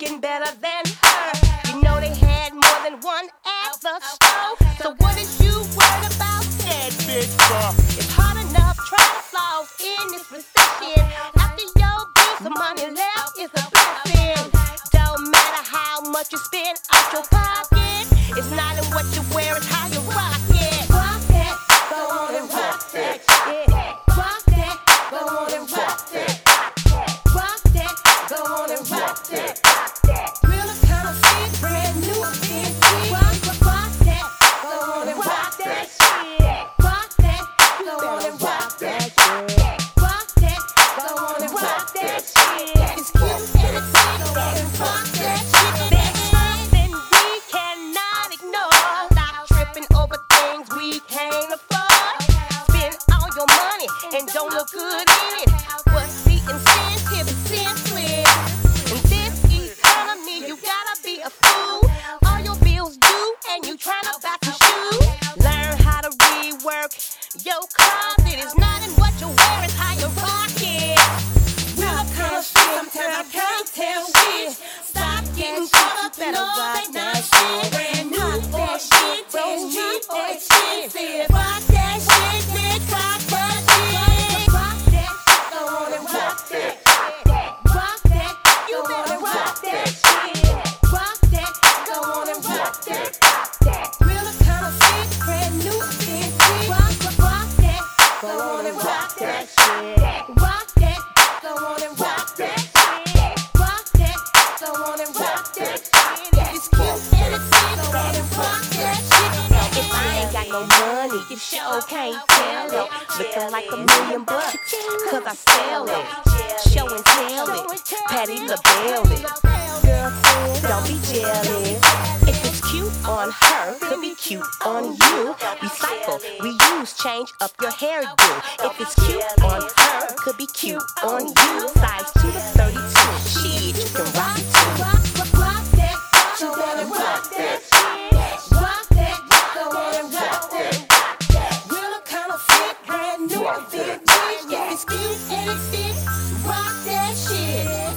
looking better than her. You know they had more than one at the store. So what is you worried about? Said bitch. It's hard enough trying to floss in this recession. After your bills, some money left is a blessing. Don't matter how much you spend out your pocket. It's not in what you wear, it's how and don't look good in it. What's the incentive? It's senseless. In this economy, you gotta be a fool. All your bills due, and you tryna buy some shoes. Learn how to rework your closet. It's not in what you wear, it's how you rock it. Real kind of shit, sometimes I can't tell which. Stop getting caught up in all that nonsense. Brand new or shit, brand cheap or expensive. No money, you sure can't tell it. Looking like a million bucks, cause I sell it. Show and tell it, Patti LaBelle it. Don't be jealous. If it's cute on her, could be cute on you. Recycle, reuse, change up your hairdo. If it's cute on her, could be cute on you. Rock that shit.